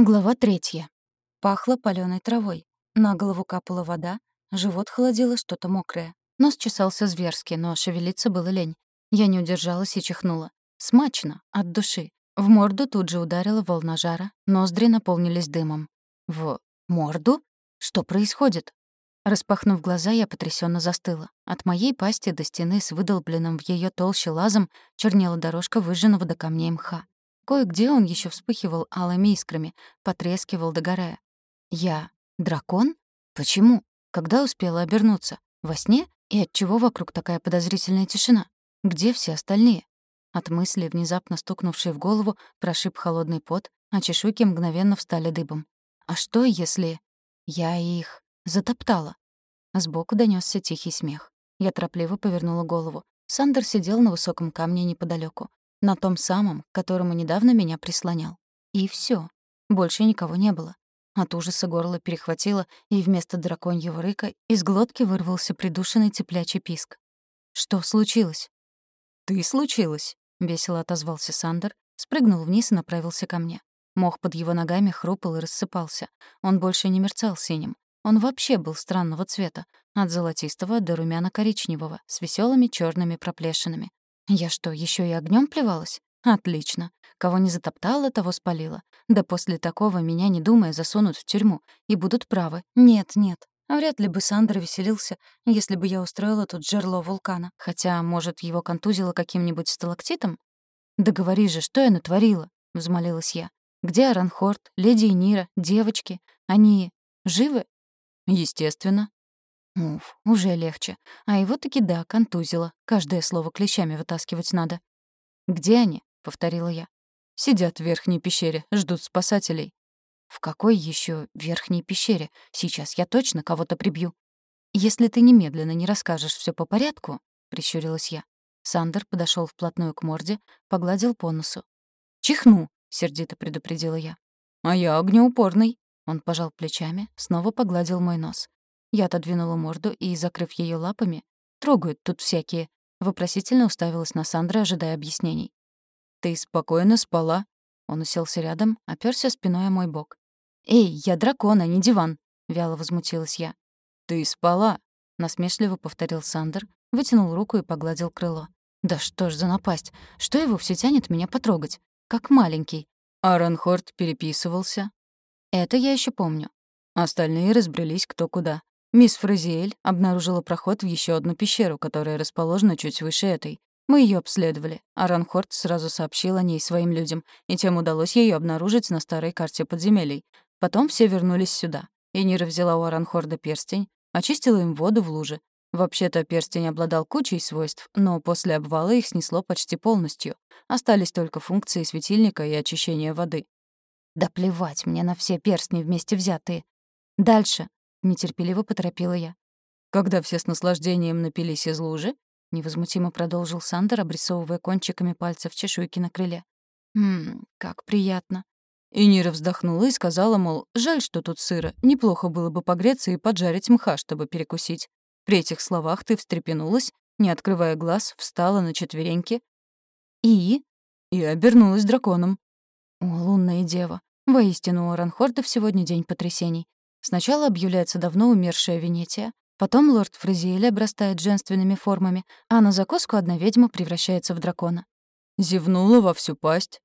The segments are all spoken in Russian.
Глава третья. Пахло палёной травой. На голову капала вода, живот холодило что-то мокрое. Нос чесался зверски, но шевелиться было лень. Я не удержалась и чихнула. Смачно, от души. В морду тут же ударила волна жара, ноздри наполнились дымом. В морду? Что происходит? Распахнув глаза, я потрясённо застыла. От моей пасти до стены с выдолбленным в её толще лазом чернела дорожка выжженного до камней мха. Кое-где он еще вспыхивал алыми искрами, потрескивал, догорая. Я дракон? Почему? Когда успела обернуться? Во сне? И отчего вокруг такая подозрительная тишина? Где все остальные? От мысли, внезапно стукнувшей в голову, прошиб холодный пот, а чешуйки мгновенно встали дыбом. А что, если... Я их затоптала? Сбоку донесся тихий смех. Я торопливо повернула голову. Сандер сидел на высоком камне неподалеку. На том самом, к которому недавно меня прислонял. И все. Больше никого не было. От ужаса горло перехватило, и вместо драконьего рыка из глотки вырвался придушенный цеплячий писк. «Что случилось?» «Ты случилось», — весело отозвался Сандер, спрыгнул вниз и направился ко мне. Мох под его ногами хрупал и рассыпался. Он больше не мерцал синим. Он вообще был странного цвета, от золотистого до румяно-коричневого, с веселыми черными проплешинами. Я что, еще и огнем плевалась? Отлично. Кого не затоптала, того спалила. Да после такого меня, не думая, засунут в тюрьму. И будут правы. Нет, нет. Вряд ли бы Сандра веселился, если бы я устроила тут жерло вулкана. Хотя, может, его контузило каким-нибудь сталактитом? «Да говори же, что я натворила?» — взмолилась я. «Где Аранхорд, леди Нира, девочки? Они живы?» «Естественно», Уф, уже легче. А его таки да, контузило. Каждое слово клещами вытаскивать надо. «Где они?» — повторила я. «Сидят в верхней пещере, ждут спасателей». «В какой еще верхней пещере? Сейчас я точно кого-то прибью». «Если ты немедленно не расскажешь все по порядку», — прищурилась я. Сандер подошел вплотную к морде, погладил по носу. «Чихну», — сердито предупредила я. «А я огнеупорный». Он пожал плечами, снова погладил мой нос. Я отодвинула морду и, закрыв ее лапами, трогают тут всякие, вопросительно уставилась на Сандра, ожидая объяснений. «Ты спокойно спала?» Он уселся рядом, оперся спиной о мой бок. «Эй, я дракон, а не диван!» — вяло возмутилась я. «Ты спала!» — насмешливо повторил Сандер, вытянул руку и погладил крыло. «Да что ж за напасть! Что его все тянет меня потрогать? Как маленький!» Аронхорд переписывался. «Это я еще помню. Остальные разбрелись кто куда. Мисс Фразиэль обнаружила проход в еще одну пещеру, которая расположена чуть выше этой. Мы ее обследовали, а Ранхорд сразу сообщил о ней своим людям, и тем удалось ее обнаружить на старой карте подземелий. Потом все вернулись сюда. И Нира взяла у Аранхорда перстень, очистила им воду в луже. Вообще-то перстень обладал кучей свойств, но после обвала их снесло почти полностью. Остались только функции светильника и очищения воды. «Да плевать мне на все перстни вместе взятые. Дальше», — нетерпеливо поторопила я. «Когда все с наслаждением напились из лужи?» — невозмутимо продолжил Сандер, обрисовывая кончиками пальцев чешуйки на крыле. «Ммм, как приятно». И Нира вздохнула и сказала, мол, жаль, что тут сыро, неплохо было бы погреться и поджарить мха, чтобы перекусить. При этих словах ты встрепенулась, не открывая глаз, встала на четвереньки. И? И обернулась драконом. О, лунная дева. Воистину, у Ранхордов сегодня день потрясений. Сначала объявляется давно умершая Венетия, потом лорд Фразиэль обрастает женственными формами, а на закуску одна ведьма превращается в дракона. Зевнула во всю пасть.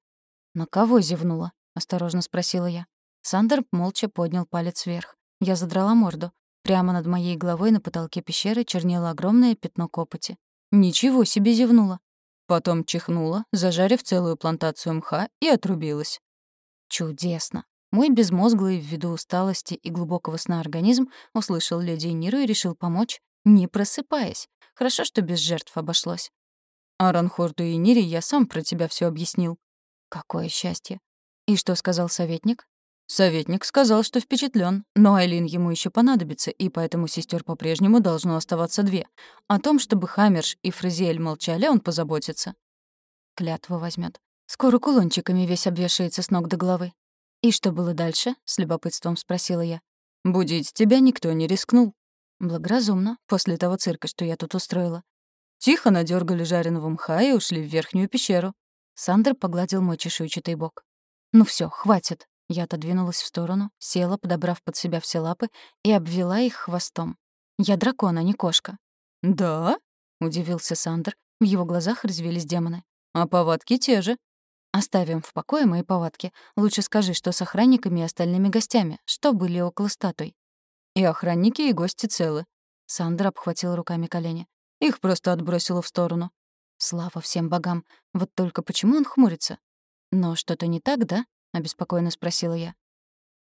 «На кого зевнула?» — осторожно спросила я. Сандер молча поднял палец вверх. Я задрала морду. Прямо над моей головой на потолке пещеры чернело огромное пятно копоти. Ничего себе зевнула. Потом чихнула, зажарив целую плантацию мха, и отрубилась. Чудесно. Мой безмозглый ввиду усталости и глубокого сна организм услышал леди Ниру и решил помочь, не просыпаясь. Хорошо, что без жертв обошлось. Аранхорду и Нире я сам про тебя все объяснил. Какое счастье. И что сказал советник? Советник сказал, что впечатлен, но Айлин ему еще понадобится, и поэтому сестер по-прежнему должно оставаться две. О том, чтобы Хаммерш и Фразиэль молчали, он позаботится. Клятву возьмет. Скоро кулончиками весь обвешается с ног до головы. «И что было дальше?» — с любопытством спросила я. «Будить тебя никто не рискнул». Благоразумно, после того цирка, что я тут устроила. Тихо надергали жареного мха и ушли в верхнюю пещеру. Сандер погладил мой чешуйчатый бок. «Ну все, хватит», Я отодвинулась в сторону, села, подобрав под себя все лапы, и обвела их хвостом. «Я дракон, а не кошка». «Да?» — удивился Сандер. В его глазах резвились демоны. «А повадки те же». «Оставим в покое мои повадки. Лучше скажи, что с охранниками и остальными гостями, что были около статуй». «И охранники, и гости целы». Сандер обхватил руками колени. «Их просто отбросило в сторону». Слава всем богам. Вот только почему он хмурится? Но что-то не так, да? обеспокоенно спросила я.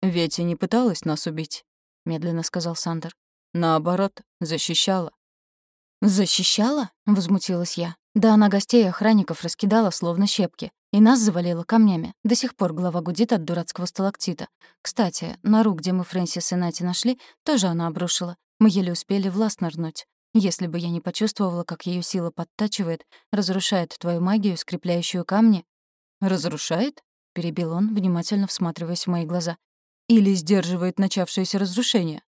Вети не пыталась нас убить, медленно сказал Сандер. Наоборот, защищала. Защищала? возмутилась я. Да она гостей и охранников раскидала словно щепки. И нас завалила камнями. До сих пор голова гудит от дурацкого сталактита. Кстати, нору, где мы Фрэнсис и Нати нашли, тоже она обрушила. Мы еле успели властно нырнуть. Если бы я не почувствовала, как ее сила подтачивает, разрушает твою магию, скрепляющую камни... «Разрушает?» — перебил он, внимательно всматриваясь в мои глаза. «Или сдерживает начавшееся разрушение?»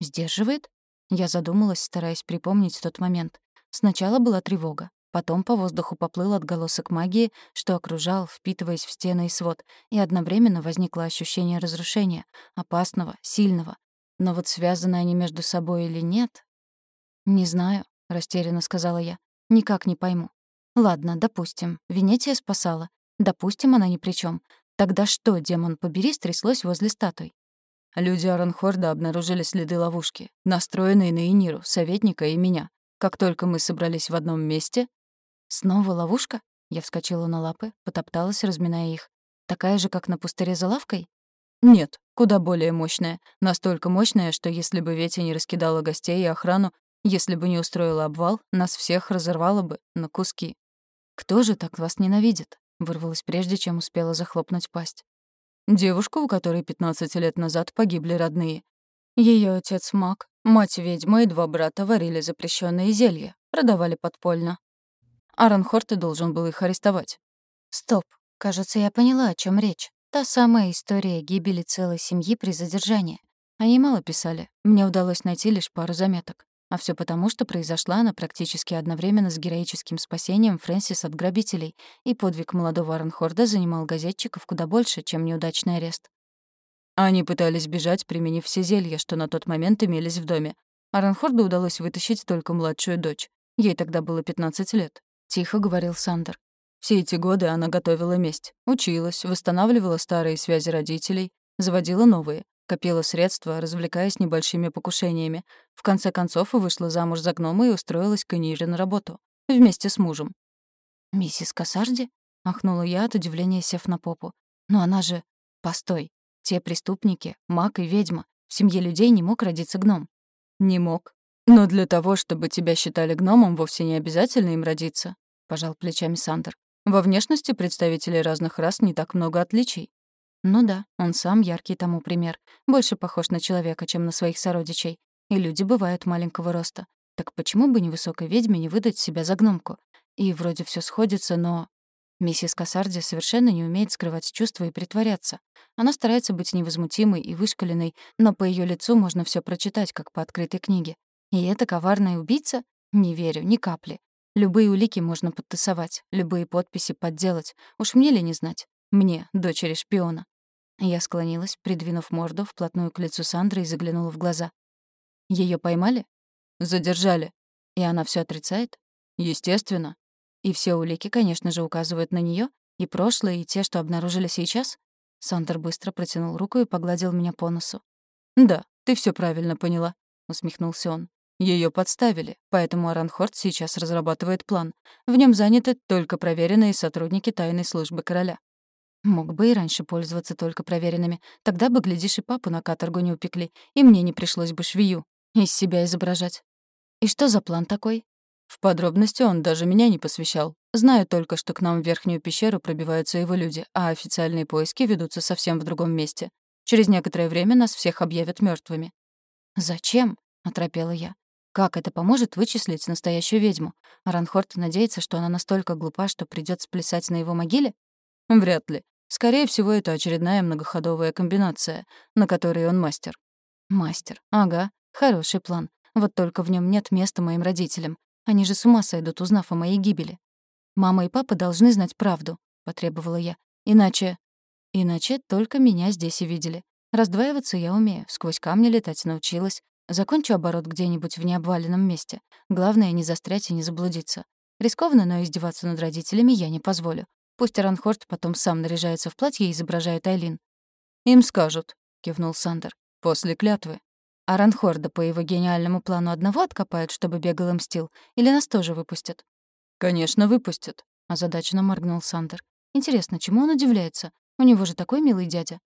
«Сдерживает?» Я задумалась, стараясь припомнить тот момент. Сначала была тревога. Потом по воздуху поплыл отголосок магии, что окружал, впитываясь в стены и свод, и одновременно возникло ощущение разрушения, опасного, сильного. Но вот связаны они между собой или нет, «Не знаю», — растерянно сказала я. «Никак не пойму». «Ладно, допустим. Венетия спасала. Допустим, она ни при чем. Тогда что, демон побери, стряслось возле статуй?» Люди Аранхорда обнаружили следы ловушки, настроенные на Иниру, советника и меня. Как только мы собрались в одном месте... «Снова ловушка?» Я вскочила на лапы, потопталась, разминая их. «Такая же, как на пустыре за лавкой?» «Нет, куда более мощная. Настолько мощная, что если бы Ветя не раскидала гостей и охрану, если бы не устроила обвал, нас всех разорвало бы на куски. «Кто же так вас ненавидит?» — вырвалась прежде, чем успела захлопнуть пасть. «Девушку, у которой 15 лет назад погибли родные. Ее отец маг, мать ведьма и два брата варили запрещенные зелья, продавали подпольно. Аранхорт должен был их арестовать». «Стоп. Кажется, я поняла, о чем речь. Та самая история гибели целой семьи при задержании. Они мало писали. Мне удалось найти лишь пару заметок. А все потому, что произошла она практически одновременно с героическим спасением Фрэнсис от грабителей, и подвиг молодого Арнхорда занимал газетчиков куда больше, чем неудачный арест. Они пытались бежать, применив все зелья, что на тот момент имелись в доме. Аранхорду удалось вытащить только младшую дочь. Ей тогда было 15 лет. Тихо говорил Сандер. Все эти годы она готовила месть. Училась, восстанавливала старые связи родителей, заводила новые. Копила средства, развлекаясь небольшими покушениями. В конце концов вышла замуж за гнома и устроилась к Энире на работу. Вместе с мужем. «Миссис Кассарди?» — ахнула я от удивления, сев на попу. «Но она же...» «Постой. Те преступники, маг и ведьма. В семье людей не мог родиться гном». «Не мог. Но для того, чтобы тебя считали гномом, вовсе не обязательно им родиться», — пожал плечами Сандер. «Во внешности представителей разных рас не так много отличий. Ну да, он сам яркий тому пример. Больше похож на человека, чем на своих сородичей. И люди бывают маленького роста. Так почему бы невысокой ведьме не выдать себя за гномку? И вроде все сходится, но... Миссис Кассарди совершенно не умеет скрывать чувства и притворяться. Она старается быть невозмутимой и вышкаленной, но по ее лицу можно все прочитать, как по открытой книге. И эта коварная убийца? Не верю, ни капли. Любые улики можно подтасовать, любые подписи подделать. Уж мне ли не знать? Мне, дочери шпиона. Я склонилась, придвинув морду вплотную к лицу Сандры и заглянула в глаза. Ее поймали? Задержали. И она все отрицает? Естественно. И все улики, конечно же, указывают на нее, и прошлое, и те, что обнаружили сейчас. Сандер быстро протянул руку и погладил меня по носу. «Да, ты все правильно поняла», — усмехнулся он. Ее подставили, поэтому Аранхорд сейчас разрабатывает план. В нем заняты только проверенные сотрудники тайной службы короля. Мог бы и раньше пользоваться только проверенными. Тогда бы, глядишь, и папу на каторгу не упекли, и мне не пришлось бы швею из себя изображать. И что за план такой? В подробности он даже меня не посвящал. Знаю только, что к нам в верхнюю пещеру пробиваются его люди, а официальные поиски ведутся совсем в другом месте. Через некоторое время нас всех объявят мертвыми. «Зачем?» — оторопела я. «Как это поможет вычислить настоящую ведьму? Ранхорд надеется, что она настолько глупа, что придёт сплясать на его могиле?» «Вряд ли. Скорее всего, это очередная многоходовая комбинация, на которой он мастер. Мастер. Ага, хороший план. Вот только в нем нет места моим родителям. Они же с ума сойдут, узнав о моей гибели. Мама и папа должны знать правду, потребовала я. Иначе Иначе только меня здесь и видели. Раздваиваться я умею, сквозь камни летать научилась. Закончу оборот где-нибудь в необваленном месте. Главное — не застрять и не заблудиться. Рискованно, но издеваться над родителями я не позволю. Пусть Аранхорд потом сам наряжается в платье и изображает Айлин. «Им скажут», — кивнул Сандер. «После клятвы». Аранхорда по его гениальному плану одного откопают, чтобы бегал и мстил, или нас тоже выпустят? «Конечно, выпустят», — озадаченно моргнул Сандер. «Интересно, чему он удивляется? У него же такой милый дядя».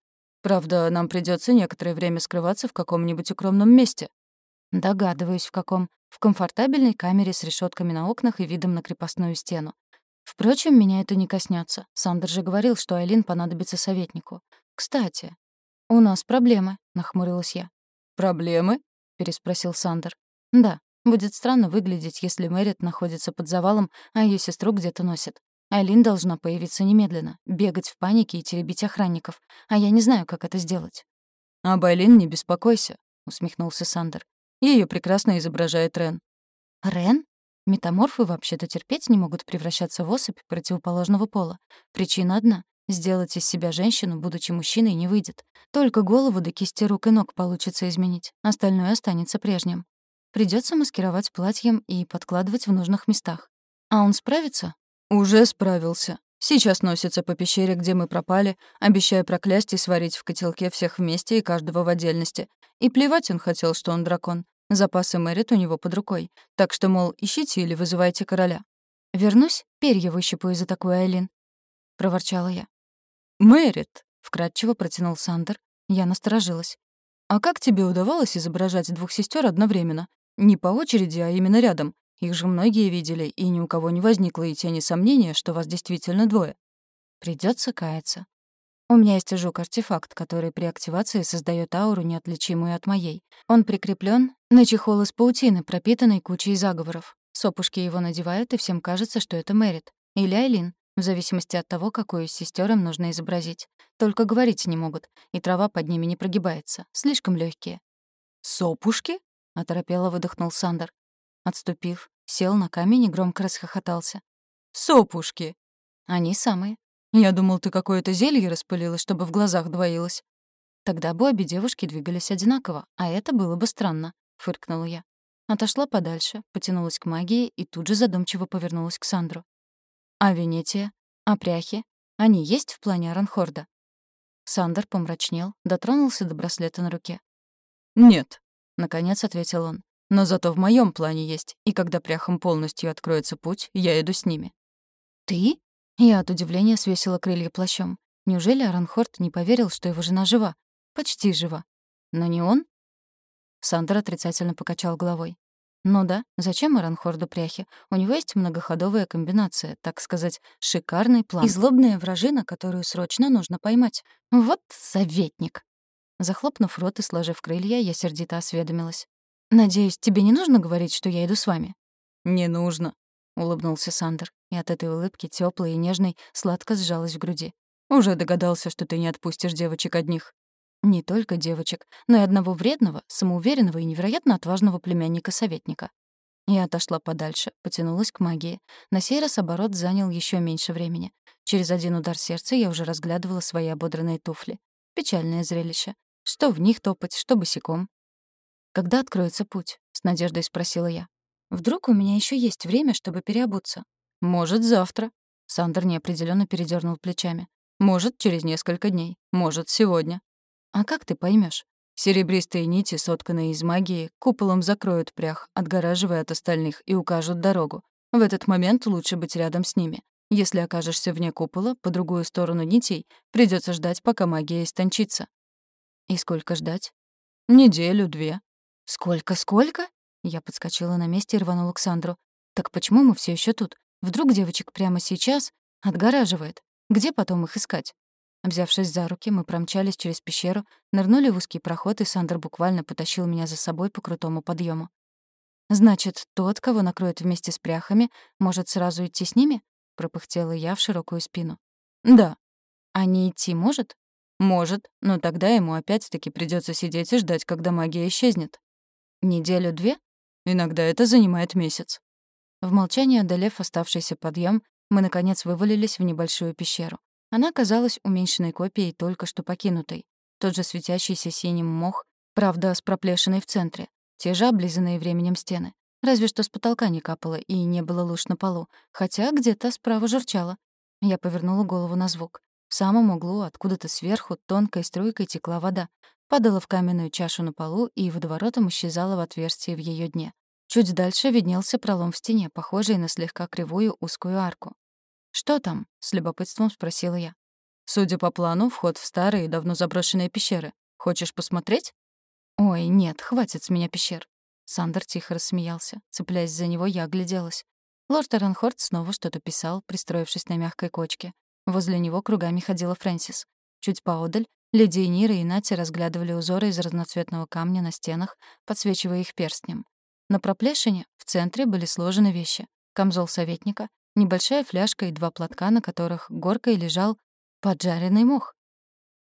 Правда, нам придется некоторое время скрываться в каком-нибудь укромном месте. Догадываюсь, в каком. В комфортабельной камере с решетками на окнах и видом на крепостную стену. Впрочем, меня это не коснется. Сандер же говорил, что Айлин понадобится советнику. Кстати, у нас проблемы, нахмурилась я. Проблемы? переспросил Сандер. Да, будет странно выглядеть, если Мэрит находится под завалом, а ее сестру где-то носит. Айлин должна появиться немедленно, бегать в панике и теребить охранников, а я не знаю, как это сделать. «Об Айлин не беспокойся», — усмехнулся Сандер. Ее прекрасно изображает Рен». «Рен? Метаморфы вообще-то терпеть не могут превращаться в особь противоположного пола. Причина одна — сделать из себя женщину, будучи мужчиной, не выйдет. Только голову до кисти рук и ног получится изменить, остальное останется прежним. Придется маскировать платьем и подкладывать в нужных местах. А он справится? «Уже справился. Сейчас носится по пещере, где мы пропали, обещая проклясть и сварить в котелке всех вместе и каждого в отдельности. И плевать он хотел, что он дракон. Запасы Мэрит у него под рукой. Так что, мол, ищите или вызывайте короля. «Вернусь, перья выщипаю за такую Айлин», — проворчала я. «Мэрит», — вкратчиво протянул Сандер. Я насторожилась. «А как тебе удавалось изображать двух сестер одновременно? Не по очереди, а именно рядом? Их же многие видели, и ни у кого не возникло и тени сомнения, что вас действительно двое. Придется каяться. У меня есть жук-артефакт, который при активации создает ауру, неотличимую от моей. Он прикреплен на чехол из паутины, пропитанной кучей заговоров. Сопушки его надевают, и всем кажется, что это Мэрит. Или Айлин, в зависимости от того, какую из сестер им нужно изобразить. Только говорить не могут, и трава под ними не прогибается. Слишком легкие. «Сопушки?» — оторопело выдохнул Сандер. Отступив, сел на камень и громко расхохотался. «Сопушки!» «Они самые». «Я думал, ты какое-то зелье распылила, чтобы в глазах двоилось». «Тогда бы обе девушки двигались одинаково, а это было бы странно», — фыркнула я. Отошла подальше, потянулась к магии и тут же задумчиво повернулась к Сандру. «А Венетия? А пряхи? Они есть в плане Аранхорда?» Сандер помрачнел, дотронулся до браслета на руке. «Нет», — наконец ответил он. Но зато в моем плане есть, и когда пряхам полностью откроется путь, я иду с ними». «Ты?» Я от удивления свесила крылья плащом. Неужели Аранхорд не поверил, что его жена жива? Почти жива. Но не он? Сандер отрицательно покачал головой. Ну да, зачем Аранхорду пряхи? У него есть многоходовая комбинация, так сказать, шикарный план. И злобная вражина, которую срочно нужно поймать. Вот советник. Захлопнув рот и сложив крылья, я сердито осведомилась. «Надеюсь, тебе не нужно говорить, что я иду с вами?» «Не нужно», — улыбнулся Сандер, и от этой улыбки тёплой и нежной сладко сжалась в груди. «Уже догадался, что ты не отпустишь девочек одних». Не только девочек, но и одного вредного, самоуверенного и невероятно отважного племянника-советника. Я отошла подальше, потянулась к магии. На сей раз оборот занял ещё меньше времени. Через один удар сердца я уже разглядывала свои ободранные туфли. Печальное зрелище. Что в них топать, что босиком. «Когда откроется путь?» — с надеждой спросила я. «Вдруг у меня еще есть время, чтобы переобуться?» «Может, завтра». Сандер неопределенно передернул плечами. «Может, через несколько дней. Может, сегодня». «А как ты поймешь? Серебристые нити, сотканные из магии, куполом закроют прях, отгораживая от остальных, и укажут дорогу. В этот момент лучше быть рядом с ними. Если окажешься вне купола, по другую сторону нитей, придется ждать, пока магия истончится. И сколько ждать? Неделю-две. «Сколько-сколько?» Я подскочила на месте и рванула к Сандру. «Так почему мы все еще тут? Вдруг девочек прямо сейчас отгораживает? Где потом их искать?» Взявшись за руки, мы промчались через пещеру, нырнули в узкий проход, и Сандер буквально потащил меня за собой по крутому подъему. «Значит, тот, кого накроет вместе с пряхами, может сразу идти с ними?» — пропыхтела я в широкую спину. «Да». «А не идти может?» «Может, но тогда ему опять-таки придется сидеть и ждать, когда магия исчезнет». Неделю-две? Иногда это занимает месяц. В молчании одолев оставшийся подъем, мы, наконец, вывалились в небольшую пещеру. Она казалась уменьшенной копией только что покинутой. Тот же светящийся синим мох, правда, с проплешиной в центре. Те же облизанные временем стены. Разве что с потолка не капало и не было луж на полу, хотя где-то справа журчало. Я повернула голову на звук. В самом углу, откуда-то сверху, тонкой струйкой текла вода, падала в каменную чашу на полу и водоворотом исчезала в отверстии в ее дне. Чуть дальше виднелся пролом в стене, похожий на слегка кривую узкую арку. «Что там?» — с любопытством спросила я. «Судя по плану, вход в старые, давно заброшенные пещеры. Хочешь посмотреть?» «Ой, нет, хватит с меня пещер». Сандер тихо рассмеялся. Цепляясь за него, я огляделась. Лорд Аранхорд снова что-то писал, пристроившись на мягкой кочке. Возле него кругами ходила Фрэнсис. Чуть поодаль леди Нира и Нати разглядывали узоры из разноцветного камня на стенах, подсвечивая их перстнем. На проплешине в центре были сложены вещи. Камзол советника, небольшая фляжка и два платка, на которых горкой лежал поджаренный мох.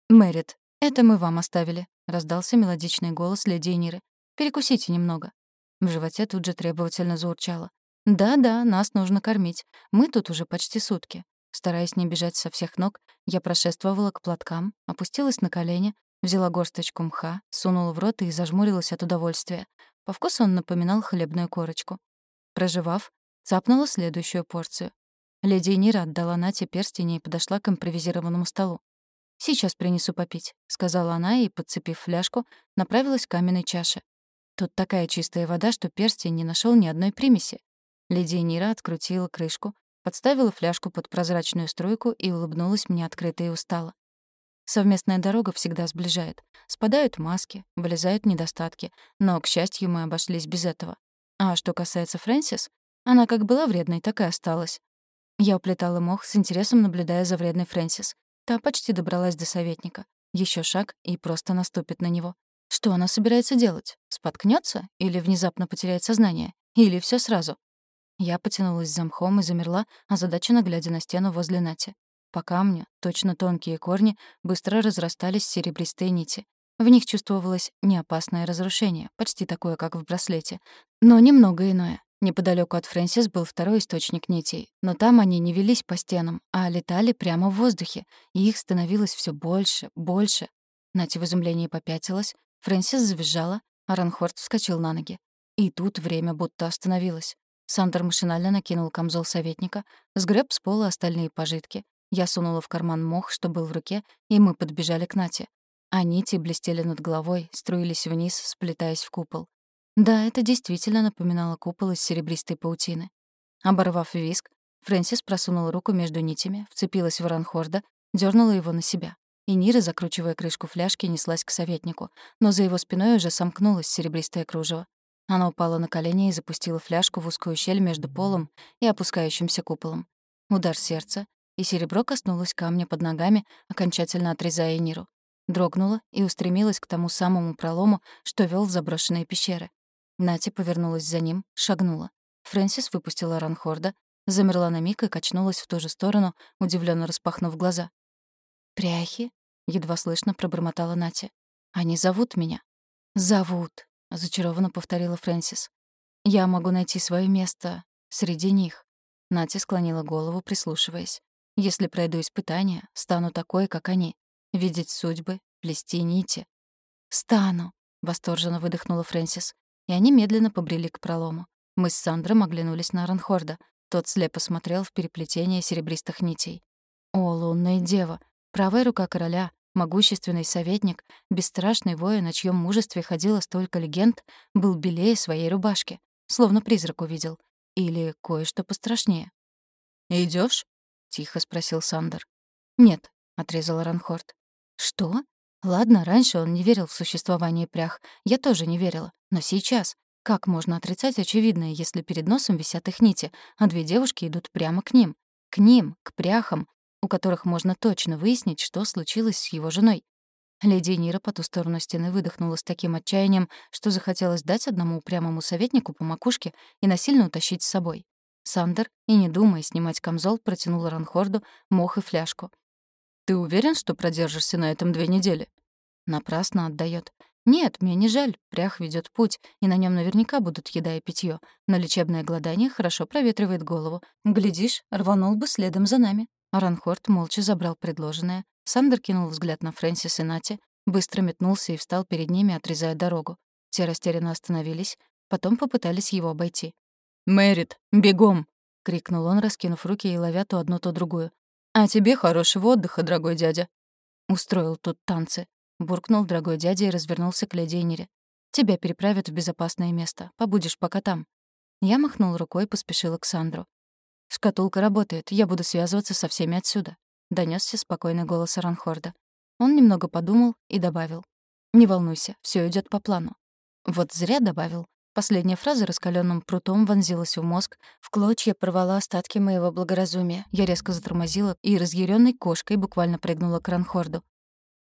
«Мэрит, это мы вам оставили», — раздался мелодичный голос леди Ниры. «Перекусите немного». В животе тут же требовательно заурчало. «Да-да, нас нужно кормить. Мы тут уже почти сутки». Стараясь не бежать со всех ног, я прошествовала к платкам, опустилась на колени, взяла горсточку мха, сунула в рот и зажмурилась от удовольствия. По вкусу он напоминал хлебную корочку. Проживав, цапнула следующую порцию. Леди Нира отдала Нате перстень и подошла к импровизированному столу. «Сейчас принесу попить», — сказала она и, подцепив фляжку, направилась к каменной чаше. Тут такая чистая вода, что перстень не нашел ни одной примеси. Леди Нира открутила крышку, подставила фляжку под прозрачную струйку и улыбнулась мне открыто и устало. Совместная дорога всегда сближает. Спадают маски, вылезают недостатки, но, к счастью, мы обошлись без этого. А что касается Фрэнсис, она как была вредной, так и осталась. Я уплетала мох, с интересом наблюдая за вредной Фрэнсис. Та почти добралась до советника. Еще шаг и просто наступит на него. Что она собирается делать? Споткнется Или внезапно потеряет сознание? Или все сразу? Я потянулась за мхом и замерла, озадаченно глядя на стену возле Нати. По камню, точно тонкие корни, быстро разрастались серебристые нити. В них чувствовалось неопасное разрушение, почти такое, как в браслете, но немного иное. Неподалеку от Фрэнсис был второй источник нитей, но там они не велись по стенам, а летали прямо в воздухе, и их становилось все больше, больше. Нати в изумлении попятилась, Фрэнсис завизжала, а Ранхорд вскочил на ноги. И тут время будто остановилось. Сандер машинально накинул камзол советника, сгреб с пола остальные пожитки, я сунула в карман мох, что был в руке, и мы подбежали к Нате. А нити блестели над головой, струились вниз, сплетаясь в купол. Да, это действительно напоминало купол из серебристой паутины. Оборвав виск, Фрэнсис просунула руку между нитями, вцепилась в Ранхорда, дернула его на себя. И Нира, закручивая крышку фляжки, неслась к советнику, но за его спиной уже сомкнулось серебристое кружево. Она упала на колени и запустила фляжку в узкую щель между полом и опускающимся куполом. Удар сердца, и серебро коснулось камня под ногами, окончательно отрезая Ниру. Дрогнула и устремилась к тому самому пролому, что вел в заброшенные пещеры. Нати повернулась за ним, шагнула. Фрэнсис выпустила Ранхорда, замерла на миг и качнулась в ту же сторону, удивленно распахнув глаза. «Пряхи?» — едва слышно пробормотала Нати. «Они зовут меня». «Зовут», — зачарованно повторила Фрэнсис. «Я могу найти свое место среди них». Нати склонила голову, прислушиваясь. Если пройду испытания, стану такой, как они. Видеть судьбы, плести нити. «Стану!» — восторженно выдохнула Фрэнсис. И они медленно побрели к пролому. Мы с Сандром оглянулись на Ранхорда. Тот слепо смотрел в переплетение серебристых нитей. «О, лунная дева! Правая рука короля, могущественный советник, бесстрашный воин, о чьем мужестве ходило столько легенд, был белее своей рубашки, словно призрак увидел. Или кое-что пострашнее. Идешь? — тихо спросил Сандер. «Нет», — отрезал Ранхорд. «Что? Ладно, раньше он не верил в существование прях. Я тоже не верила. Но сейчас? Как можно отрицать очевидное, если перед носом висят их нити, а две девушки идут прямо к ним? К ним, к пряхам, у которых можно точно выяснить, что случилось с его женой. Леди Нира по ту сторону стены выдохнула с таким отчаянием, что захотелось дать одному упрямому советнику по макушке и насильно утащить с собой. Сандер, и не думая снимать камзол, протянул Аранхорду мох и фляжку. «Ты уверен, что продержишься на этом две недели?» Напрасно отдает. «Нет, мне не жаль. Прях ведет путь, и на нем наверняка будут еда и питье. Но лечебное голодание хорошо проветривает голову. Глядишь, рванул бы следом за нами. Аранхорд молча забрал предложенное. Сандер кинул взгляд на Фрэнсис и Нати, быстро метнулся и встал перед ними, отрезая дорогу. Те растерянно остановились, потом попытались его обойти. «Мэрит, бегом!» — крикнул он, раскинув руки и ловя то одну, то другую. «А тебе хорошего отдыха, дорогой дядя!» Устроил тут танцы. Буркнул дорогой дядя и развернулся к леди Энире. «Тебя переправят в безопасное место. Побудешь пока там». Я махнул рукой и поспешила к Сандру. «Шкатулка работает. Я буду связываться со всеми отсюда», — донёсся спокойный голос Ранхорда. Он немного подумал и добавил. «Не волнуйся, всё идёт по плану». Вот зря добавил. Последняя фраза раскалённым прутом вонзилась в мозг, в клочья порвала остатки моего благоразумия. Я резко затормозила и разъярённой кошкой буквально прыгнула к Ранхорду.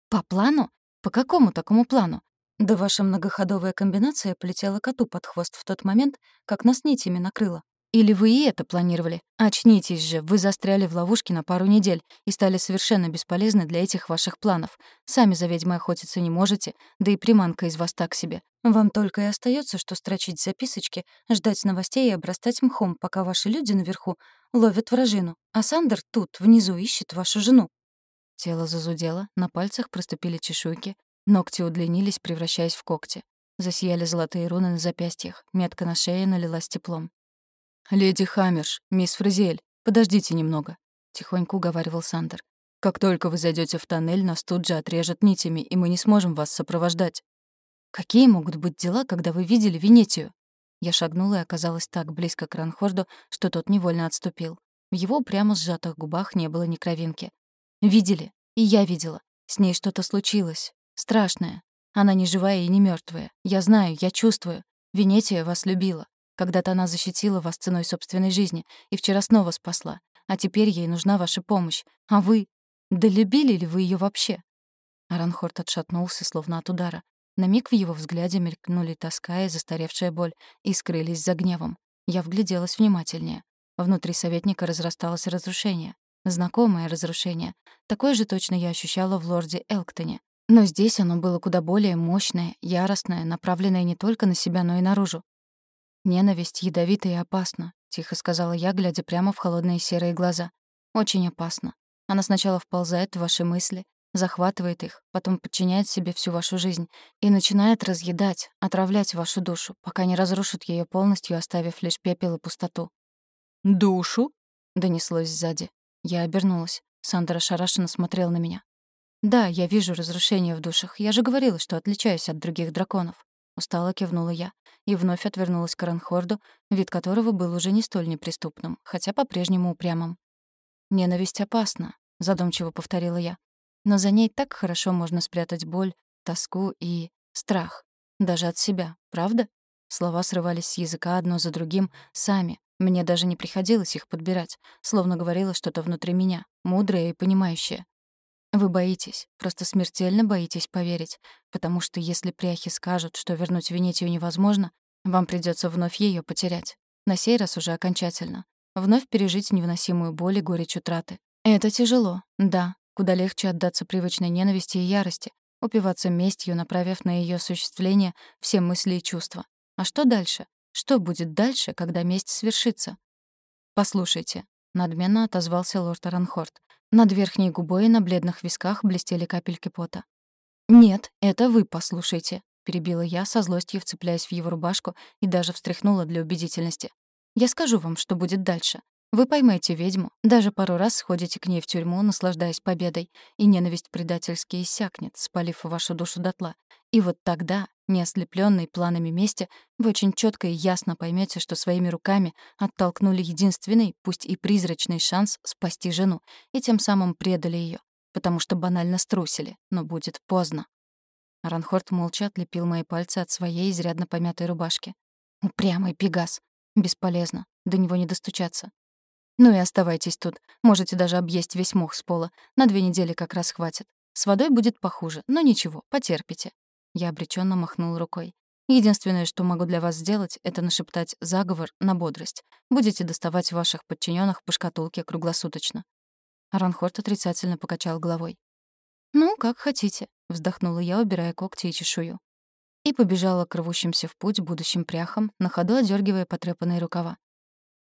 «По плану? По какому такому плану? Да ваша многоходовая комбинация полетела коту под хвост в тот момент, как нас нитями накрыло. Или вы и это планировали? Очнитесь же, вы застряли в ловушке на пару недель и стали совершенно бесполезны для этих ваших планов. Сами за ведьмой охотиться не можете, да и приманка из вас так себе. Вам только и остается, что строчить записочки, ждать новостей и обрастать мхом, пока ваши люди наверху ловят вражину, а Сандер тут, внизу, ищет вашу жену. Тело зазудело, на пальцах проступили чешуйки, ногти удлинились, превращаясь в когти. Засияли золотые руны на запястьях, метка на шее налилась теплом. «Леди Хаммерш, мисс Фризель, подождите немного», — тихонько уговаривал Сандер. «Как только вы зайдете в тоннель, нас тут же отрежут нитями, и мы не сможем вас сопровождать». «Какие могут быть дела, когда вы видели Венетию?» Я шагнула и оказалась так близко к Ранхорду, что тот невольно отступил. В его прямо сжатых губах не было ни кровинки. «Видели? И я видела. С ней что-то случилось. Страшное. Она не живая и не мертвая. Я знаю, я чувствую. Венетия вас любила. Когда-то она защитила вас ценой собственной жизни и вчера снова спасла. А теперь ей нужна ваша помощь. А вы? Да любили ли вы ее вообще?» Аранхорд отшатнулся, словно от удара. На миг в его взгляде мелькнули тоска и застаревшая боль и скрылись за гневом. Я вгляделась внимательнее. Внутри советника разрасталось разрушение. Знакомое разрушение. Такое же точно я ощущала в лорде Элктоне. Но здесь оно было куда более мощное, яростное, направленное не только на себя, но и наружу. «Ненависть ядовита и опасна», — тихо сказала я, глядя прямо в холодные серые глаза. «Очень опасно. Она сначала вползает в ваши мысли, захватывает их, потом подчиняет себе всю вашу жизнь и начинает разъедать, отравлять вашу душу, пока не разрушит ее полностью, оставив лишь пепел и пустоту». «Душу?» — донеслось сзади. Я обернулась. Сандра шарашенно смотрел на меня. «Да, я вижу разрушение в душах. Я же говорила, что отличаюсь от других драконов». Устало кивнула я и вновь отвернулась к Ранхорду, вид которого был уже не столь неприступным, хотя по-прежнему упрямым. «Ненависть опасна», — задумчиво повторила я. «Но за ней так хорошо можно спрятать боль, тоску и страх. Даже от себя, правда?» Слова срывались с языка одно за другим, сами. Мне даже не приходилось их подбирать, словно говорило что-то внутри меня, мудрое и понимающее. Вы боитесь, просто смертельно боитесь поверить, потому что если пряхи скажут, что вернуть Венетию невозможно, вам придется вновь ее потерять. На сей раз уже окончательно. Вновь пережить невыносимую боль и горечь утраты. Это тяжело, да. Куда легче отдаться привычной ненависти и ярости, упиваться местью, направив на ее осуществление все мысли и чувства. А что дальше? Что будет дальше, когда месть свершится? «Послушайте», — надменно отозвался лорд Аранхорд. Над верхней губой и на бледных висках блестели капельки пота. «Нет, это вы послушайте», — перебила я, со злостью вцепляясь в его рубашку и даже встряхнула для убедительности. «Я скажу вам, что будет дальше. Вы поймаете ведьму, даже пару раз сходите к ней в тюрьму, наслаждаясь победой, и ненависть предательски иссякнет, спалив вашу душу дотла. И вот тогда, не ослеплённый планами мести, вы очень чётко и ясно поймёте, что своими руками оттолкнули единственный, пусть и призрачный шанс спасти жену, и тем самым предали её, потому что банально струсили, но будет поздно. Ранхорд молча отлепил мои пальцы от своей изрядно помятой рубашки. Упрямый пегас. Бесполезно. До него не достучаться. Ну и оставайтесь тут. Можете даже объесть весь мох с пола. На две недели как раз хватит. С водой будет похуже, но ничего, потерпите. Я обреченно махнул рукой. Единственное, что могу для вас сделать, это нашептать заговор на бодрость. Будете доставать ваших подчиненных по шкатулке круглосуточно. Аранхорд отрицательно покачал головой. «Ну, как хотите», — вздохнула я, убирая когти и чешую. И побежала к рвущимся в путь будущим пряхам, на ходу одергивая потрепанные рукава.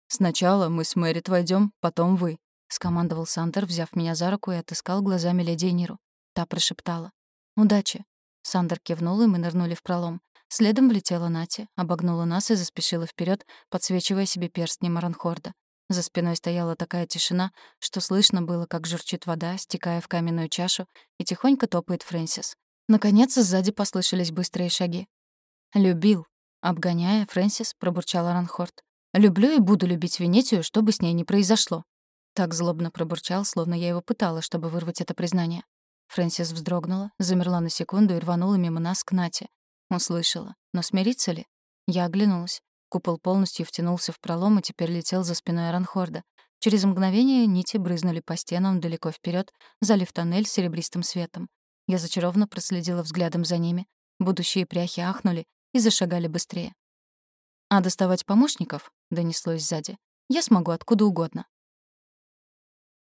«Сначала мы с Мэрит войдем, потом вы», — скомандовал Сандер, взяв меня за руку и отыскал глазами леди Ниру. Та прошептала. «Удачи!» Сандер кивнул, и мы нырнули в пролом. Следом влетела Нати, обогнула нас и заспешила вперед, подсвечивая себе перстнем Аранхорда. За спиной стояла такая тишина, что слышно было, как журчит вода, стекая в каменную чашу, и тихонько топает Фрэнсис. Наконец, сзади послышались быстрые шаги. «Любил», — обгоняя, Фрэнсис пробурчал Аранхорд. «Люблю и буду любить Венетию, что бы с ней ни произошло». Так злобно пробурчал, словно я его пытала, чтобы вырвать это признание. Фрэнсис вздрогнула, замерла на секунду и рванула мимо нас к Нате. Услышала. Но смириться ли? Я оглянулась. Купол полностью втянулся в пролом и теперь летел за спиной Аранхорда. Через мгновение нити брызнули по стенам далеко вперед, залив тоннель серебристым светом. Я зачарованно проследила взглядом за ними. Будущие пряхи ахнули и зашагали быстрее. «А доставать помощников?» — донеслось сзади. «Я смогу откуда угодно.